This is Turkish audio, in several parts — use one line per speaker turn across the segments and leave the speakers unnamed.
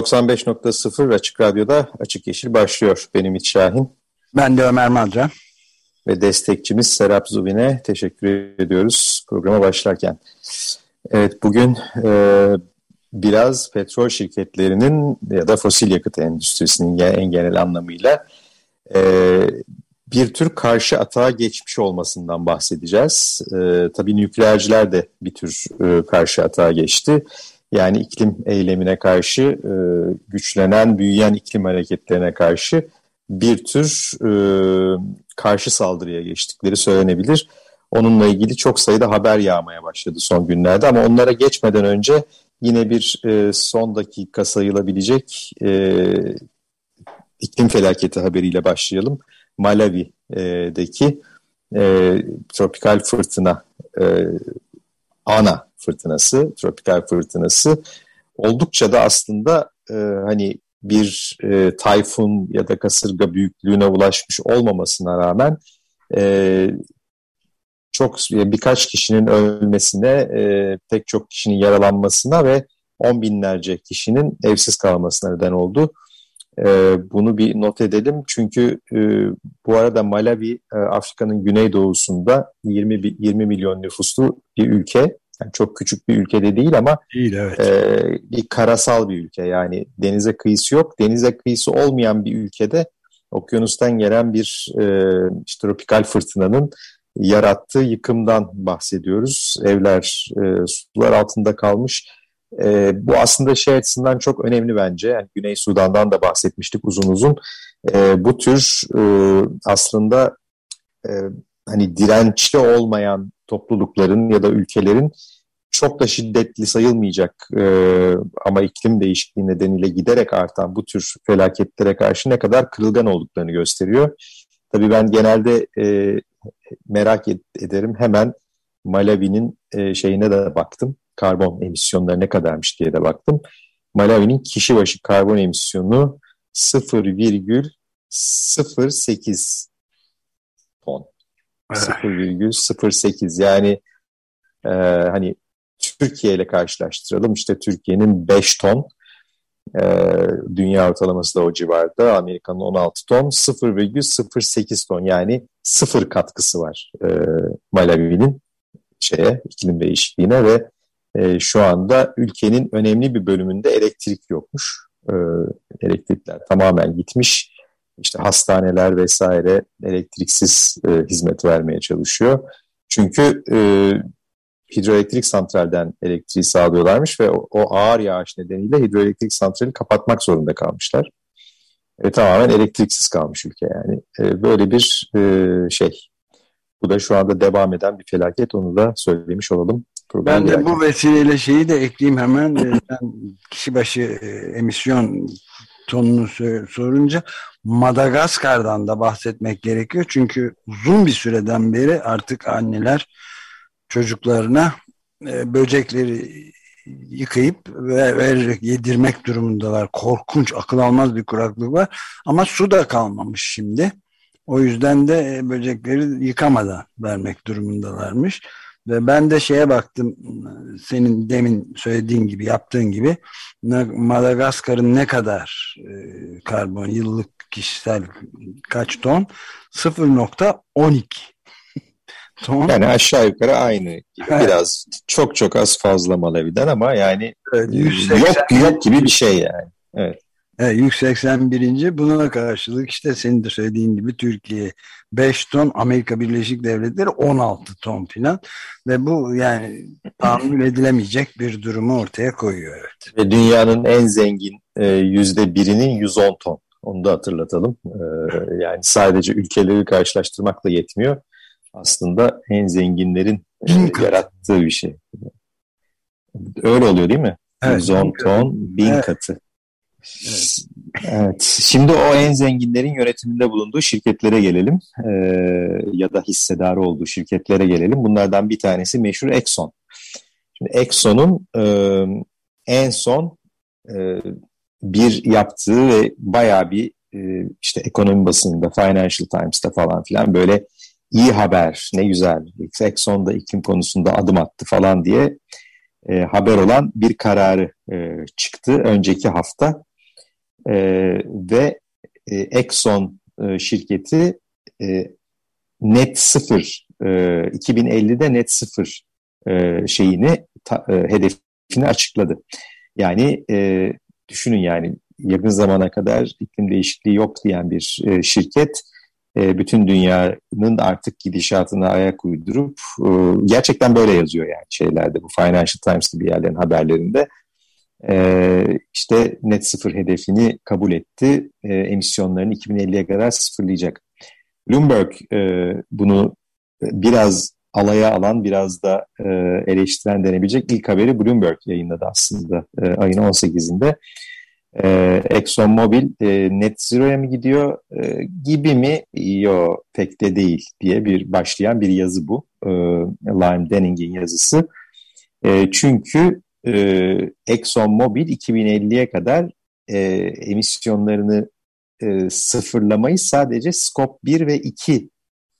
...95.0 Açık Radyo'da Açık Yeşil başlıyor. Benim Ümit Şahin.
Ben de Ömer Madra.
Ve destekçimiz Serap Zubin'e teşekkür ediyoruz programa başlarken. Evet bugün e, biraz petrol şirketlerinin ya da fosil yakıt endüstrisinin en genel anlamıyla e, bir tür karşı atağa geçmiş olmasından bahsedeceğiz. E, tabii nükleerciler de bir tür e, karşı atağa geçti. Yani iklim eylemine karşı, e, güçlenen, büyüyen iklim hareketlerine karşı bir tür e, karşı saldırıya geçtikleri söylenebilir. Onunla ilgili çok sayıda haber yağmaya başladı son günlerde ama onlara geçmeden önce yine bir e, son dakika sayılabilecek e, iklim felaketi haberiyle başlayalım. Malawi'deki e, tropikal fırtına, e, ana fırtınası, tropikal fırtınası oldukça da aslında e, hani bir e, tayfun ya da kasırga büyüklüğüne ulaşmış olmamasına rağmen e, çok birkaç kişinin ölmesine, e, pek çok kişinin yaralanmasına ve on binlerce kişinin evsiz kalmasına neden oldu. E, bunu bir not edelim çünkü e, bu arada Malawi e, Afrika'nın güneydoğusunda 20 20 milyon nüfuslu bir ülke. Yani çok küçük bir ülkede değil ama değil, evet. e, bir karasal bir ülke yani denize kıyısı yok. Denize kıyısı olmayan bir ülkede okyanustan gelen bir e, işte, tropikal fırtınanın yarattığı yıkımdan bahsediyoruz. Evler e, sular altında kalmış. E, bu aslında şey açısından çok önemli bence. Yani Güney Sudan'dan da bahsetmiştik uzun uzun. E, bu tür e, aslında e, hani dirençli olmayan toplulukların ya da ülkelerin çok da şiddetli sayılmayacak e, ama iklim değişikliği nedeniyle giderek artan bu tür felaketlere karşı ne kadar kırılgan olduklarını gösteriyor. Tabii ben genelde e, merak ederim. Hemen Malawi'nin e, şeyine de baktım. Karbon emisyonları ne kadarmış diye de baktım. Malawi'nin kişi başı karbon emisyonu 0,08 ton. 0,08 yani e, hani Türkiye ile karşılaştıralım. İşte Türkiye'nin 5 ton, e, dünya ortalaması da o civarda. Amerika'nın 16 ton, 0,08 ton yani sıfır katkısı var e, Malawi'nin şeye iklim değişikliğine ve e, şu anda ülkenin önemli bir bölümünde elektrik yokmuş. E, elektrikler tamamen gitmiş. İşte hastaneler vesaire elektriksiz e, hizmet vermeye çalışıyor. Çünkü e, hidroelektrik santralden elektriği sağlıyorlarmış ve o, o ağır yağış nedeniyle hidroelektrik santrali kapatmak zorunda kalmışlar. E, tamamen elektriksiz kalmış ülke yani. E, böyle bir e, şey. Bu da şu anda devam eden bir felaket. Onu da söylemiş olalım.
Ben de bu vesileyle şeyi de ekleyeyim hemen. E, kişi başı e, emisyon tonunu sorunca Madagaskar'dan da bahsetmek gerekiyor. Çünkü uzun bir süreden beri artık anneler çocuklarına e, böcekleri yıkayıp ve vererek yedirmek durumundalar. Korkunç, akıl almaz bir kuraklık var. Ama su da kalmamış şimdi. O yüzden de e, böcekleri yıkamadan vermek durumundalarmış. Ve ben de şeye baktım, senin demin söylediğin gibi, yaptığın gibi Madagaskar'ın ne kadar e, karbon yıllık kişisel kaç ton? 0.12
ton. Yani aşağı yukarı aynı gibi. Evet. Biraz çok çok az fazla Malawi'den ama yani evet, 180, yok yok gibi bir şey yani. Evet.
Evet, 181. Buna karşılık işte senin de söylediğin gibi Türkiye 5 ton, Amerika Birleşik Devletleri 16 ton filan ve bu yani tahammül edilemeyecek bir durumu ortaya koyuyor. Evet.
Ve dünyanın en zengin e, yüzde birinin 110 ton. Onu da hatırlatalım. E, yani sadece ülkeleri karşılaştırmakla yetmiyor. Aslında en zenginlerin e, yarattığı bir şey. Öyle oluyor değil mi? Evet, 110 ton, bin evet. katı. Evet. evet. Şimdi o en zenginlerin yönetiminde bulunduğu şirketlere gelelim. Ee, ya da hissedarı olduğu şirketlere gelelim. Bunlardan bir tanesi meşhur Exxon. Şimdi Exxon'un e, en son e, bir yaptığı ve bayağı bir e, işte ekonomi basınında, Financial Times'ta falan filan böyle iyi haber, ne güzel, Exxon da iklim konusunda adım attı falan diye e, haber olan bir kararı e, çıktı önceki hafta. E, ve e, Exxon e, şirketi e, net sıfır, e, 2050'de net sıfır e, şeyini, ta, e, hedefini açıkladı. Yani e, düşünün yani yakın zamana kadar iklim değişikliği yok diyen bir e, şirket e, bütün dünyanın artık gidişatına ayak uydurup e, gerçekten böyle yazıyor yani şeylerde bu Financial Times gibi yerlerin haberlerinde e, işte net sıfır hedefini kabul etti. E, emisyonlarını 2050'ye kadar sıfırlayacak. Bloomberg e, bunu biraz alaya alan biraz da e, eleştiren denebilecek ilk haberi Bloomberg yayınladı aslında e, ayın 18'inde. E, ExxonMobil e, net zero'ya mı gidiyor e, gibi mi? Yok pek de değil diye bir başlayan bir yazı bu. E, Lime Denning'in yazısı. E, çünkü e, ExxonMobil 2050'ye kadar e, emisyonlarını e, sıfırlamayı sadece Scope 1 ve 2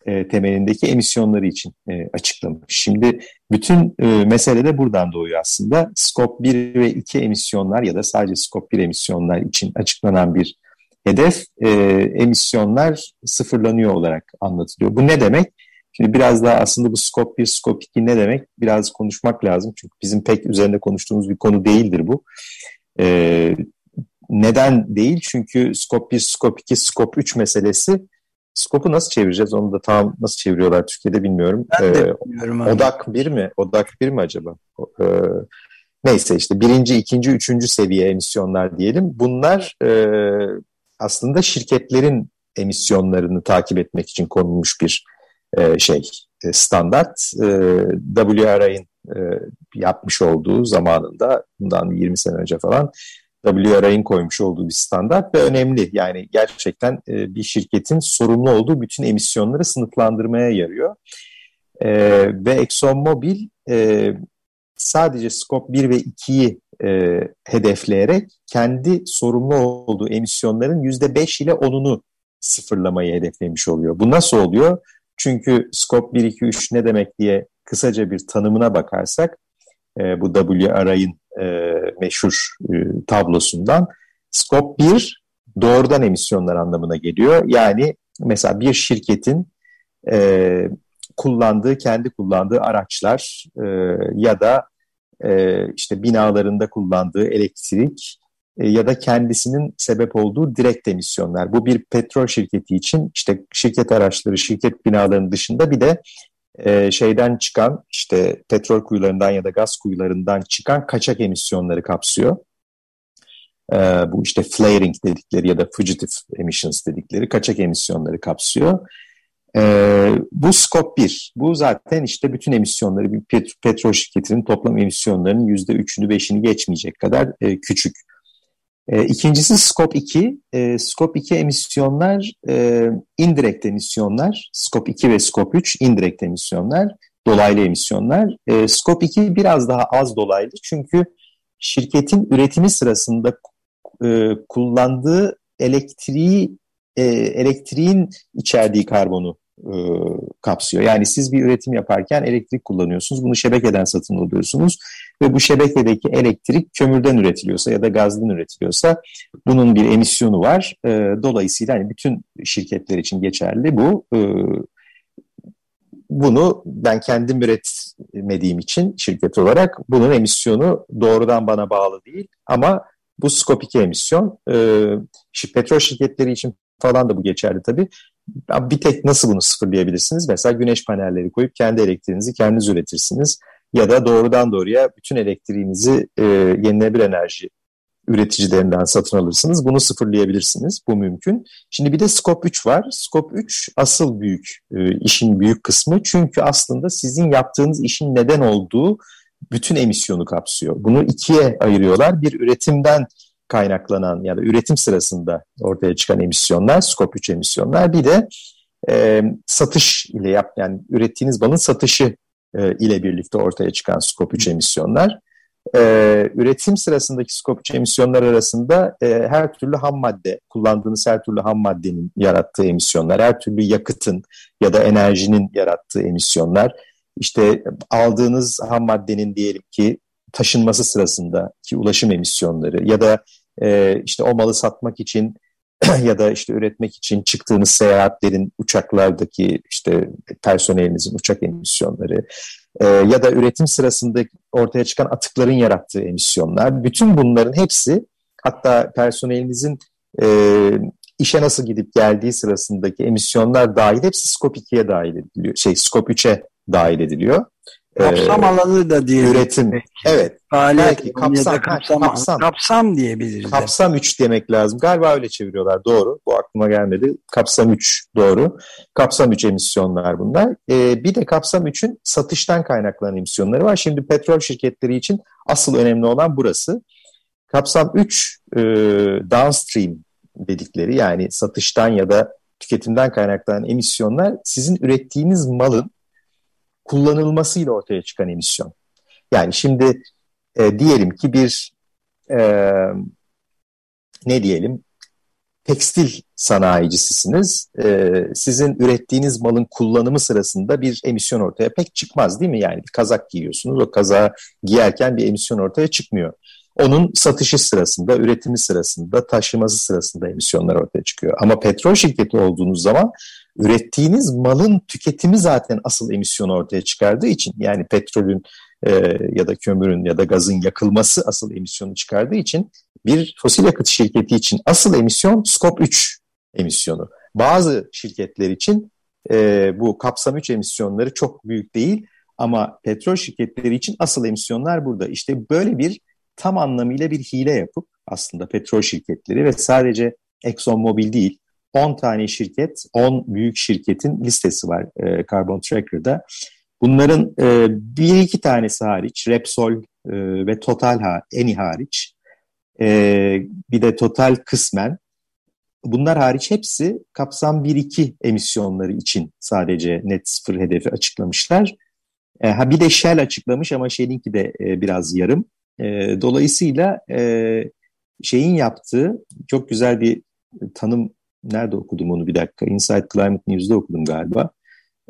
e, temelindeki emisyonları için e, açıklamış. Şimdi bütün e, mesele de buradan doğuyor aslında. Scope 1 ve 2 emisyonlar ya da sadece Scope 1 emisyonlar için açıklanan bir hedef e, emisyonlar sıfırlanıyor olarak anlatılıyor. Bu ne demek? Şimdi biraz daha aslında bu Scope 1, Scope 2 ne demek? Biraz konuşmak lazım. Çünkü bizim pek üzerinde konuştuğumuz bir konu değildir bu. E, neden değil? Çünkü Scope 1, Scope 2, Scope 3 meselesi Skop'u nasıl çevireceğiz? Onu da tam nasıl çeviriyorlar Türkiye'de bilmiyorum.
Ben de ee, bilmiyorum.
Abi. Odak bir mi? Odak bir mi acaba? Ee, neyse işte birinci, ikinci, üçüncü seviye emisyonlar diyelim. Bunlar e, aslında şirketlerin emisyonlarını takip etmek için konulmuş bir e, şey e, standart. E, WRI'ın e, yapmış olduğu zamanında bundan 20 sene önce falan WRI'nin koymuş olduğu bir standart ve önemli. Yani gerçekten e, bir şirketin sorumlu olduğu bütün emisyonları sınıflandırmaya yarıyor. E, ve ExxonMobil e, sadece Scope 1 ve 2'yi e, hedefleyerek kendi sorumlu olduğu emisyonların %5 ile 10'unu sıfırlamayı hedeflemiş oluyor. Bu nasıl oluyor? Çünkü Scope 1, 2, 3 ne demek diye kısaca bir tanımına bakarsak bu WRI'ın e, meşhur e, tablosundan. Scope 1 doğrudan emisyonlar anlamına geliyor. Yani mesela bir şirketin e, kullandığı, kendi kullandığı araçlar e, ya da e, işte binalarında kullandığı elektrik e, ya da kendisinin sebep olduğu direkt emisyonlar. Bu bir petrol şirketi için işte şirket araçları, şirket binalarının dışında bir de e, şeyden çıkan işte petrol kuyularından ya da gaz kuyularından çıkan kaçak emisyonları kapsıyor. E, bu işte flaring dedikleri ya da fugitive emissions dedikleri kaçak emisyonları kapsıyor. E, bu scope 1. Bu zaten işte bütün emisyonları bir pet petrol şirketinin toplam emisyonlarının %3'ünü 5'ini geçmeyecek kadar e, küçük. E, ikincisi Scope 2. E, Scope 2 emisyonlar e, indirekt emisyonlar. Scope 2 ve Scope 3 indirekt emisyonlar. Dolaylı emisyonlar. E, Scope 2 biraz daha az dolaylı çünkü şirketin üretimi sırasında e, kullandığı elektriği e, elektriğin içerdiği karbonu e, kapsıyor. Yani siz bir üretim yaparken elektrik kullanıyorsunuz. Bunu şebekeden satın alıyorsunuz ve bu şebekedeki elektrik kömürden üretiliyorsa ya da gazdan üretiliyorsa bunun bir emisyonu var. E, dolayısıyla hani bütün şirketler için geçerli bu. E, bunu ben kendim üretmediğim için şirket olarak bunun emisyonu doğrudan bana bağlı değil ama bu skop 2 emisyon. E, petrol şirketleri için falan da bu geçerli tabii. Bir tek nasıl bunu sıfırlayabilirsiniz? Mesela güneş panelleri koyup kendi elektriğinizi kendiniz üretirsiniz. Ya da doğrudan doğruya bütün elektriğinizi e, yenilenebilir enerji üreticilerinden satın alırsınız. Bunu sıfırlayabilirsiniz. Bu mümkün. Şimdi bir de Scope 3 var. Scope 3 asıl büyük, e, işin büyük kısmı. Çünkü aslında sizin yaptığınız işin neden olduğu bütün emisyonu kapsıyor. Bunu ikiye ayırıyorlar. Bir üretimden kaynaklanan ya da üretim sırasında ortaya çıkan emisyonlar, skop 3 emisyonlar. Bir de e, satış ile yap yani ürettiğiniz balın satışı e, ile birlikte ortaya çıkan skop 3 emisyonlar. E, üretim sırasındaki skop 3 emisyonlar arasında e, her türlü ham madde, kullandığınız her türlü ham maddenin yarattığı emisyonlar, her türlü yakıtın ya da enerjinin yarattığı emisyonlar, işte aldığınız ham maddenin diyelim ki taşınması sırasındaki ulaşım emisyonları ya da e, işte o malı satmak için ya da işte üretmek için çıktığınız seyahatlerin uçaklardaki işte personelinizin uçak emisyonları e, ya da üretim sırasında ortaya çıkan atıkların yarattığı emisyonlar bütün bunların hepsi hatta personelinizin e, işe nasıl gidip geldiği sırasındaki emisyonlar dahil hepsi skop 2'ye dahil ediliyor. Şey skop 3'e dahil ediliyor.
Kapsam ee, alanı da diye.
Üretim. Belki. Evet.
Faaliyet belki kapsam, kapsam, kapsam. Kapsam diyebiliriz.
Kapsam 3 demek lazım. Galiba öyle çeviriyorlar. Doğru. Bu aklıma gelmedi. Kapsam 3 doğru. Kapsam 3 emisyonlar bunlar. Ee, bir de kapsam 3'ün satıştan kaynaklanan emisyonları var. Şimdi petrol şirketleri için asıl önemli olan burası. Kapsam 3 e, downstream dedikleri yani satıştan ya da tüketimden kaynaklanan emisyonlar sizin ürettiğiniz malın kullanılmasıyla ortaya çıkan emisyon. Yani şimdi e, diyelim ki bir e, ne diyelim tekstil sanayicisisiniz. E, sizin ürettiğiniz malın kullanımı sırasında bir emisyon ortaya pek çıkmaz değil mi? Yani bir kazak giyiyorsunuz. O kazağı giyerken bir emisyon ortaya çıkmıyor. Onun satışı sırasında, üretimi sırasında, taşıması sırasında emisyonlar ortaya çıkıyor. Ama petrol şirketi olduğunuz zaman ürettiğiniz malın tüketimi zaten asıl emisyonu ortaya çıkardığı için yani petrolün e, ya da kömürün ya da gazın yakılması asıl emisyonu çıkardığı için bir fosil yakıt şirketi için asıl emisyon skop 3 emisyonu. Bazı şirketler için e, bu kapsam 3 emisyonları çok büyük değil ama petrol şirketleri için asıl emisyonlar burada. İşte böyle bir tam anlamıyla bir hile yapıp aslında petrol şirketleri ve sadece Exxon Mobil değil 10 tane şirket, 10 büyük şirketin listesi var e, Carbon Tracker'da. Bunların e, bir iki tanesi hariç, Repsol e, ve Total ha, Eni hariç, e, bir de Total kısmen, bunlar hariç hepsi kapsam 1-2 emisyonları için sadece net sıfır hedefi açıklamışlar. E, ha bir de Shell açıklamış ama Shell'inki de e, biraz yarım. E, dolayısıyla e, şeyin yaptığı çok güzel bir tanım nerede okudum onu bir dakika. Inside Climate News'da okudum galiba.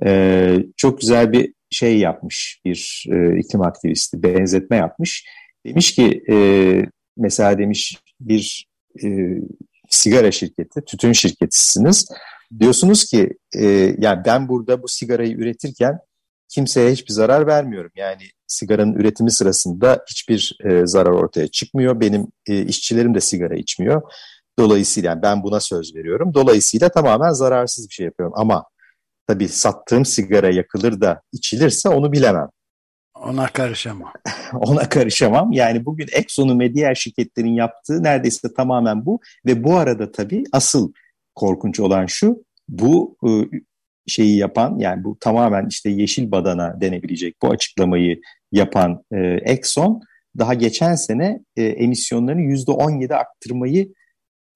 Ee, çok güzel bir şey yapmış bir e, iklim aktivisti, benzetme yapmış. Demiş ki e, mesela demiş bir e, sigara şirketi, tütün şirketisiniz. Diyorsunuz ki e, yani ben burada bu sigarayı üretirken kimseye hiçbir zarar vermiyorum. Yani sigaranın üretimi sırasında hiçbir e, zarar ortaya çıkmıyor. Benim e, işçilerim de sigara içmiyor. Dolayısıyla yani ben buna söz veriyorum. Dolayısıyla tamamen zararsız bir şey yapıyorum. Ama tabii sattığım sigara yakılır da içilirse onu bilemem.
Ona karışamam.
Ona karışamam. Yani bugün Exxon'un ve diğer şirketlerin yaptığı neredeyse tamamen bu. Ve bu arada tabii asıl korkunç olan şu, bu ıı, şeyi yapan yani bu tamamen işte yeşil badana denebilecek bu açıklamayı yapan e, Exxon daha geçen sene e, emisyonlarını %17 arttırmayı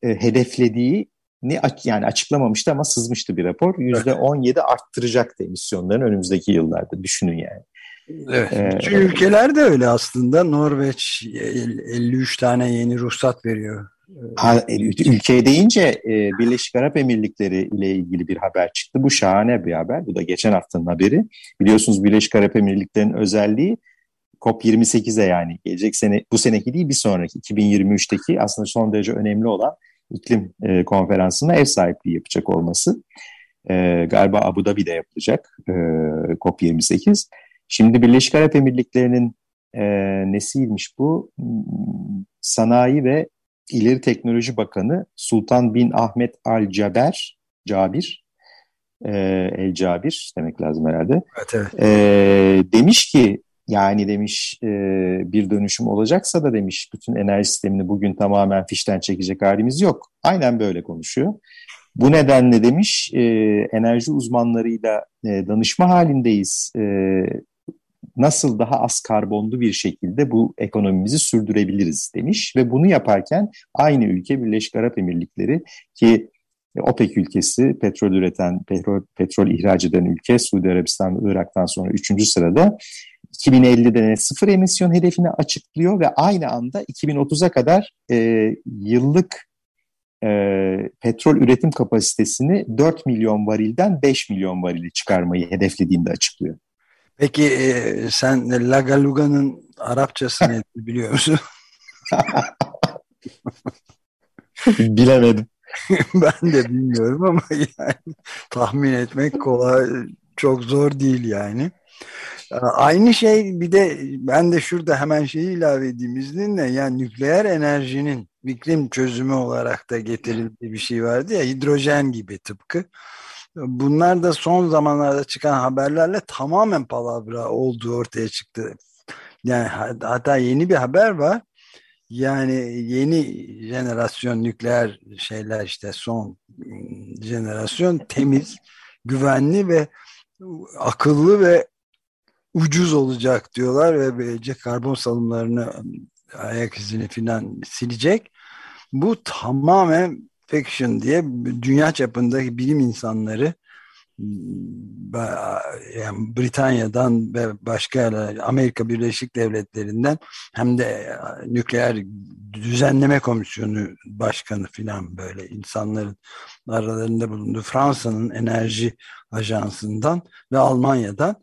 e, hedeflediğini yani açıklamamıştı ama sızmıştı bir rapor. Yüzde 17 arttıracaktı emisyonların önümüzdeki yıllarda düşünün yani.
Evet. Ee, Bütün ülkeler de öyle aslında. Norveç 53 tane yeni ruhsat veriyor.
Ha, e, ülke deyince e, Birleşik Arap Emirlikleri ile ilgili bir haber çıktı. Bu şahane bir haber. Bu da geçen haftanın haberi. Biliyorsunuz Birleşik Arap Emirlikleri'nin özelliği COP28'e yani gelecek sene bu seneki değil bir sonraki 2023'teki aslında son derece önemli olan iklim e, konferansına ev sahipliği yapacak olması. E, galiba Abu Dhabi'de yapılacak e, COP28. Şimdi Birleşik Arap Emirlikleri'nin e, nesiymiş bu? Sanayi ve İleri Teknoloji Bakanı Sultan bin Ahmet Al Caber, Cabir, e, El Cabir demek lazım herhalde. Evet, evet. E, demiş ki yani demiş e, bir dönüşüm olacaksa da demiş bütün enerji sistemini bugün tamamen fişten çekecek halimiz yok. Aynen böyle konuşuyor. Bu nedenle demiş e, enerji uzmanlarıyla e, danışma halindeyiz. E, nasıl daha az karbonlu bir şekilde bu ekonomimizi sürdürebiliriz demiş ve bunu yaparken aynı ülke Birleşik Arap Emirlikleri ki OPEC ülkesi petrol üreten, petrol, petrol ihraç eden ülke Suudi Arabistan ve Irak'tan sonra 3. sırada 2050'de sıfır emisyon hedefini açıklıyor ve aynı anda 2030'a kadar e, yıllık e, petrol üretim kapasitesini 4 milyon varilden 5 milyon varili çıkarmayı hedeflediğini de açıklıyor.
Peki e, sen Lagaluga'nın Arapçasını biliyor musun?
Bilemedim.
ben de bilmiyorum ama yani tahmin etmek kolay, çok zor değil yani. Aynı şey bir de ben de şurada hemen şeyi ilave edeyim izninle yani nükleer enerjinin iklim çözümü olarak da getirildiği bir şey vardı ya hidrojen gibi tıpkı. Bunlar da son zamanlarda çıkan haberlerle tamamen palavra olduğu ortaya çıktı. Yani hatta yeni bir haber var. Yani yeni jenerasyon nükleer şeyler işte son jenerasyon temiz, güvenli ve akıllı ve ucuz olacak diyorlar ve böylece karbon salımlarını ayak izini filan silecek. Bu tamamen fiction diye dünya çapındaki bilim insanları yani Britanya'dan ve başka Amerika Birleşik Devletleri'nden hem de nükleer düzenleme komisyonu başkanı filan böyle insanların aralarında bulunduğu Fransa'nın enerji ajansından ve Almanya'dan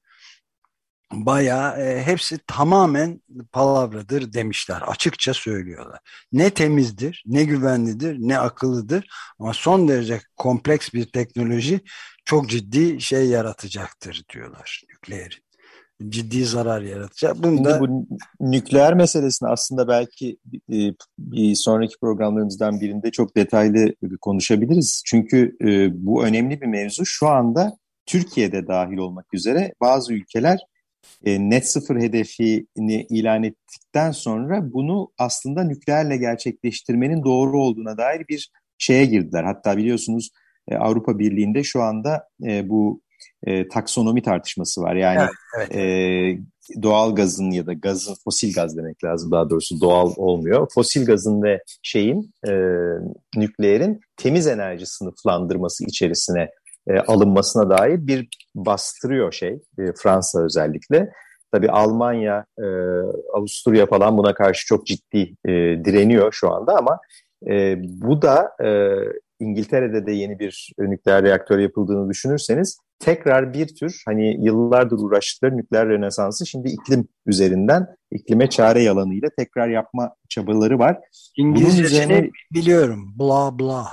bayağı e, hepsi tamamen palavradır demişler. Açıkça söylüyorlar. Ne temizdir, ne güvenlidir, ne akıllıdır ama son derece kompleks bir teknoloji çok ciddi şey yaratacaktır diyorlar nükleerin. Ciddi zarar yaratacak.
Bunu da... Bu nükleer meselesini aslında belki e, bir sonraki programlarımızdan birinde çok detaylı konuşabiliriz. Çünkü e, bu önemli bir mevzu. Şu anda Türkiye'de dahil olmak üzere bazı ülkeler e, net sıfır hedefini ilan ettikten sonra bunu aslında nükleerle gerçekleştirmenin doğru olduğuna dair bir şeye girdiler. Hatta biliyorsunuz e, Avrupa Birliği'nde şu anda e, bu e, taksonomi tartışması var. Yani evet, evet. E, doğal gazın ya da gazın, fosil gaz demek lazım daha doğrusu doğal olmuyor. Fosil gazın ve şeyin, e, nükleerin temiz enerji sınıflandırması içerisine e, alınmasına dair bir bastırıyor şey e, Fransa özellikle. Tabi Almanya, e, Avusturya falan buna karşı çok ciddi e, direniyor şu anda ama e, bu da e, İngiltere'de de yeni bir nükleer reaktör yapıldığını düşünürseniz tekrar bir tür hani yıllardır uğraştıkları nükleer renesansı şimdi iklim üzerinden iklime çare yalanıyla tekrar yapma çabaları var.
İngilizce üzerine... biliyorum. Bla bla.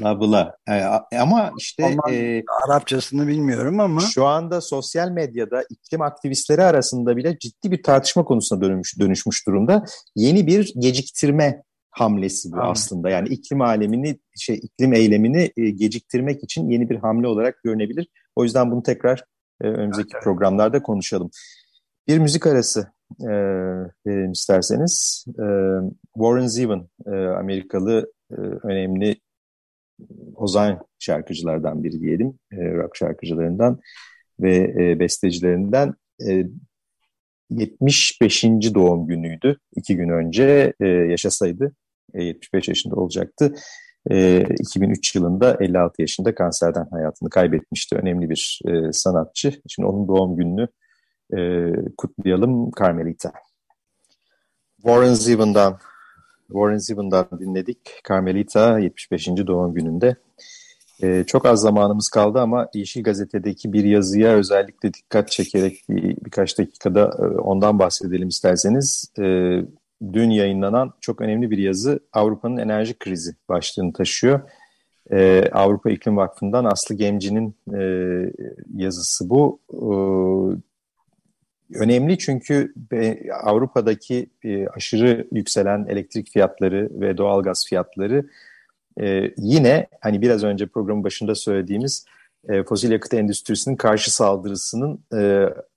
Bla bla. Ee, ama işte
e, Arapçasını bilmiyorum ama
şu anda sosyal medyada iklim aktivistleri arasında bile ciddi bir tartışma konusuna dönmüş, dönüşmüş durumda. Yeni bir geciktirme hamlesi bu Anladım. aslında. Yani iklim alemini, şey iklim eylemini e, geciktirmek için yeni bir hamle olarak görünebilir. O yüzden bunu tekrar e, önümüzdeki evet, programlarda konuşalım. Bir müzik arası e, verelim isterseniz. E, Warren Zevon, e, Amerikalı e, önemli ozan şarkıcılardan biri diyelim, e, rock şarkıcılarından ve e, bestecilerinden. E, 75. doğum günüydü. iki gün önce e, yaşasaydı e, 75 yaşında olacaktı. E, 2003 yılında 56 yaşında kanserden hayatını kaybetmişti. Önemli bir e, sanatçı. Şimdi onun doğum gününü e, kutlayalım Carmelita. Warren Zevon'dan Warren Zevon'dan dinledik. Carmelita 75. doğum gününde. Ee, çok az zamanımız kaldı ama Yeşil Gazete'deki bir yazıya özellikle dikkat çekerek bir, birkaç dakikada e, ondan bahsedelim isterseniz. Ee, dün yayınlanan çok önemli bir yazı Avrupa'nın enerji krizi başlığını taşıyor. Ee, Avrupa İklim Vakfı'ndan Aslı Gemci'nin e, yazısı bu. Ee, önemli çünkü Avrupa'daki e, aşırı yükselen elektrik fiyatları ve doğalgaz fiyatları e, yine hani biraz önce programın başında söylediğimiz e, fosil yakıt endüstrisinin karşı saldırısının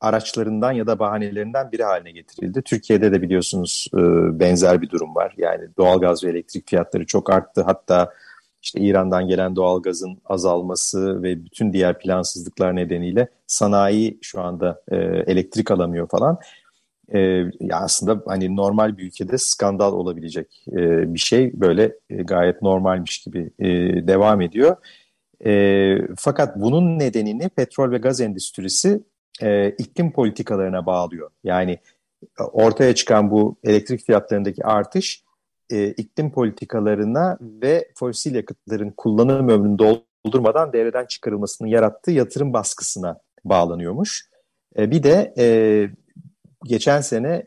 araçlarından ya da bahanelerinden biri haline getirildi. Türkiye'de de biliyorsunuz benzer bir durum var. Yani doğalgaz ve elektrik fiyatları çok arttı. Hatta işte İran'dan gelen doğalgazın azalması ve bütün diğer plansızlıklar nedeniyle sanayi şu anda e, elektrik alamıyor falan. E, ya aslında hani normal bir ülkede skandal olabilecek e, bir şey böyle e, gayet normalmiş gibi e, devam ediyor. E, fakat bunun nedenini petrol ve gaz endüstrisi e, iklim politikalarına bağlıyor. Yani ortaya çıkan bu elektrik fiyatlarındaki artış e, iklim politikalarına ve fosil yakıtların kullanım ömrünü doldurmadan devreden çıkarılmasının yarattığı yatırım baskısına bağlanıyormuş. E, bir de e, geçen sene e,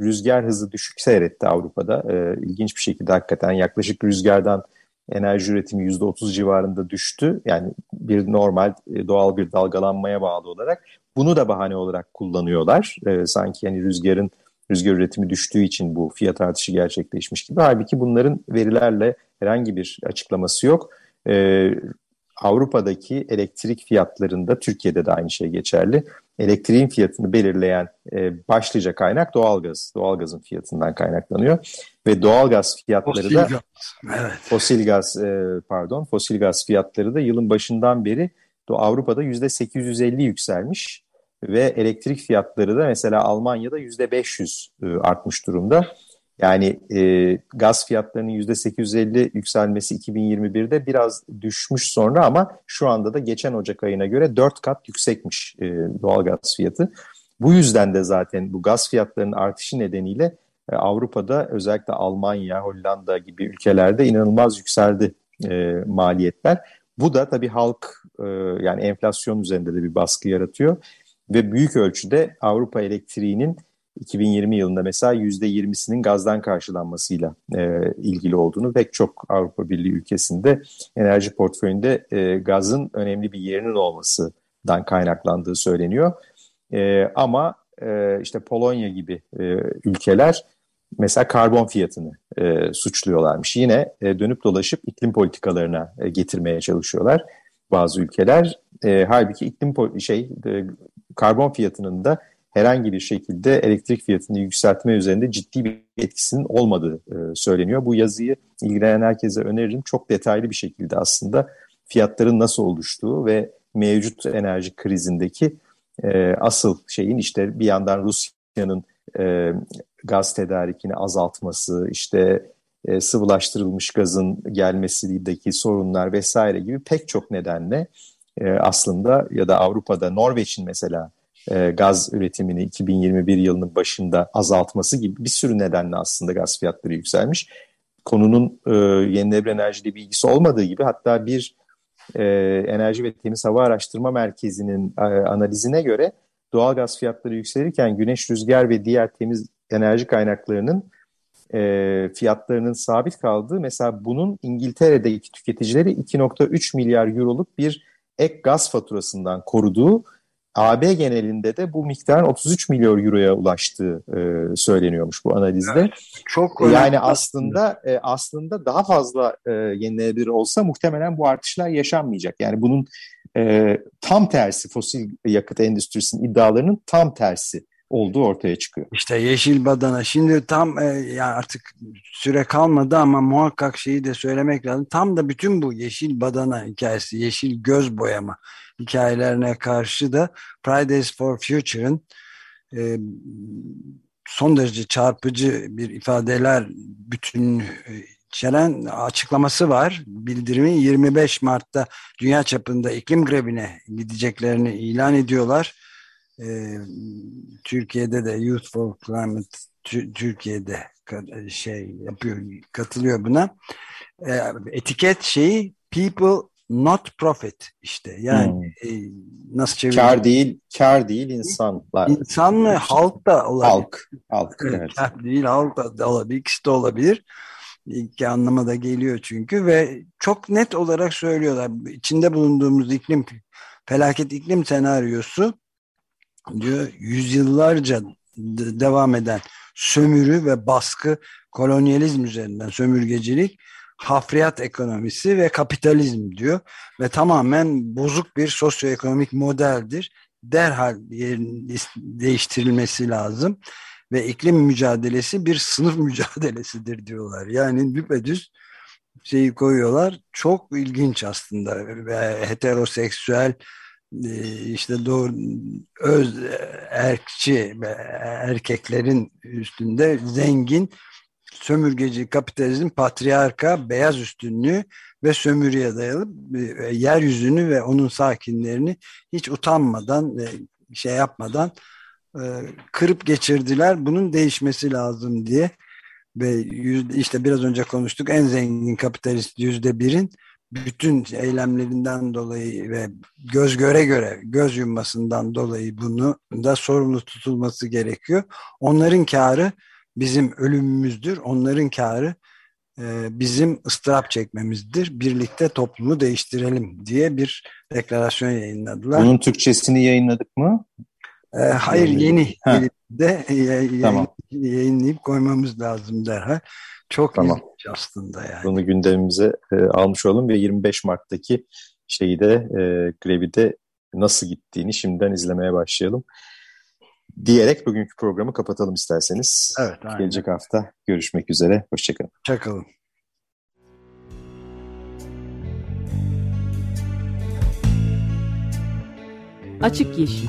rüzgar hızı düşük seyretti Avrupa'da. E, ilginç bir şekilde hakikaten yaklaşık rüzgardan enerji üretimi %30 civarında düştü. Yani bir normal e, doğal bir dalgalanmaya bağlı olarak. Bunu da bahane olarak kullanıyorlar. E, sanki yani rüzgarın rüzgar üretimi düştüğü için bu fiyat artışı gerçekleşmiş gibi. Halbuki bunların verilerle herhangi bir açıklaması yok. E, Avrupa'daki elektrik fiyatlarında Türkiye'de de aynı şey geçerli. Elektriğin fiyatını belirleyen e, başlıca kaynak doğalgaz. Doğalgazın fiyatından kaynaklanıyor ve doğalgaz fiyatları fosil da gaz. Evet. fosil gaz e, pardon fosil gaz fiyatları da yılın başından beri Avrupa'da yüzde 850 yükselmiş ve elektrik fiyatları da mesela Almanya'da yüzde 500 e, artmış durumda. Yani e, gaz fiyatlarının yüzde 850 yükselmesi 2021'de biraz düşmüş sonra ama şu anda da geçen Ocak ayına göre 4 kat yüksekmiş e, doğal gaz fiyatı. Bu yüzden de zaten bu gaz fiyatlarının artışı nedeniyle e, Avrupa'da özellikle Almanya, Hollanda gibi ülkelerde inanılmaz yükseldi e, maliyetler. Bu da tabii halk e, yani enflasyon üzerinde de bir baskı yaratıyor ve büyük ölçüde Avrupa elektriğinin 2020 yılında mesela %20'sinin gazdan karşılanmasıyla e, ilgili olduğunu pek çok Avrupa Birliği ülkesinde enerji portföyünde e, gazın önemli bir yerinin olmasından kaynaklandığı söyleniyor. E, ama e, işte Polonya gibi e, ülkeler mesela karbon fiyatını e, suçluyorlarmış. Yine e, dönüp dolaşıp iklim politikalarına e, getirmeye çalışıyorlar bazı ülkeler. E, halbuki iklim şey e, karbon fiyatının da herhangi bir şekilde elektrik fiyatını yükseltme üzerinde ciddi bir etkisinin olmadığı e, söyleniyor. Bu yazıyı ilgilenen herkese öneririm. Çok detaylı bir şekilde aslında fiyatların nasıl oluştuğu ve mevcut enerji krizindeki e, asıl şeyin işte bir yandan Rusya'nın e, gaz tedarikini azaltması, işte e, sıvılaştırılmış gazın gelmesindeki sorunlar vesaire gibi pek çok nedenle e, aslında ya da Avrupa'da Norveç'in mesela e, gaz üretimini 2021 yılının başında azaltması gibi bir sürü nedenle aslında gaz fiyatları yükselmiş. Konunun e, yenilenebilir enerjiyle bir ilgisi olmadığı gibi hatta bir Enerji ve Temiz Hava Araştırma Merkezi'nin analizine göre doğal gaz fiyatları yükselirken güneş, rüzgar ve diğer temiz enerji kaynaklarının fiyatlarının sabit kaldığı mesela bunun İngiltere'deki tüketicileri 2.3 milyar euroluk bir ek gaz faturasından koruduğu AB genelinde de bu miktarın 33 milyon euroya ulaştığı e, söyleniyormuş bu analizde. Evet, çok. Yani aslında e, aslında daha fazla e, yenilenebilir olsa muhtemelen bu artışlar yaşanmayacak. Yani bunun e, tam tersi fosil yakıt endüstrisinin iddialarının tam tersi olduğu ortaya çıkıyor.
İşte yeşil badana. Şimdi tam e, yani artık süre kalmadı ama muhakkak şeyi de söylemek lazım. Tam da bütün bu yeşil badana hikayesi, yeşil göz boyama hikayelerine karşı da Fridays for Future'ın e, son derece çarpıcı bir ifadeler bütün e, içeren açıklaması var. Bildirimi 25 Mart'ta dünya çapında iklim grevine gideceklerini ilan ediyorlar e, Türkiye'de de Youth for Climate Türkiye'de şey yapıyor, katılıyor buna. E, etiket şeyi people not profit işte. Yani hmm. e, nasıl çeviriyor?
Kar değil, kar değil insanlar.
İnsan mı? Halk da olabilir.
Halk, halk evet.
Kar değil, halk da olabilir. İkisi de olabilir. İki anlama da geliyor çünkü ve çok net olarak söylüyorlar. İçinde bulunduğumuz iklim felaket iklim senaryosu diyor yüzyıllarca devam eden sömürü ve baskı kolonyalizm üzerinden sömürgecilik hafriyat ekonomisi ve kapitalizm diyor ve tamamen bozuk bir sosyoekonomik modeldir. Derhal değiştirilmesi lazım ve iklim mücadelesi bir sınıf mücadelesidir diyorlar. Yani düpedüz şeyi koyuyorlar. Çok ilginç aslında. Heteroseksüel e, işte doğru öz erkçi erkeklerin üstünde zengin sömürgeci kapitalizm patriarka beyaz üstünlüğü ve sömürüye dayalı e, yeryüzünü ve onun sakinlerini hiç utanmadan şey yapmadan e, kırıp geçirdiler. Bunun değişmesi lazım diye ve işte biraz önce konuştuk en zengin kapitalist yüzde birin bütün eylemlerinden dolayı ve göz göre göre göz yummasından dolayı bunu da sorumlu tutulması gerekiyor. Onların karı bizim ölümümüzdür. Onların karı e, bizim ıstırap çekmemizdir. Birlikte toplumu değiştirelim diye bir deklarasyon yayınladılar.
Bunun Türkçesini yayınladık mı?
E, hayır yeni de yayın, tamam. yayınlayıp koymamız lazım derhal. Çok tamam. ilginç aslında yani.
Bunu gündemimize e, almış olalım ve 25 Mart'taki şeyi de e, grevi de nasıl gittiğini şimdiden izlemeye başlayalım. Diyerek bugünkü programı kapatalım isterseniz.
Evet. Aynen.
Gelecek hafta görüşmek üzere. Hoşçakalın.
Hoşçakalın.
Açık Yeşil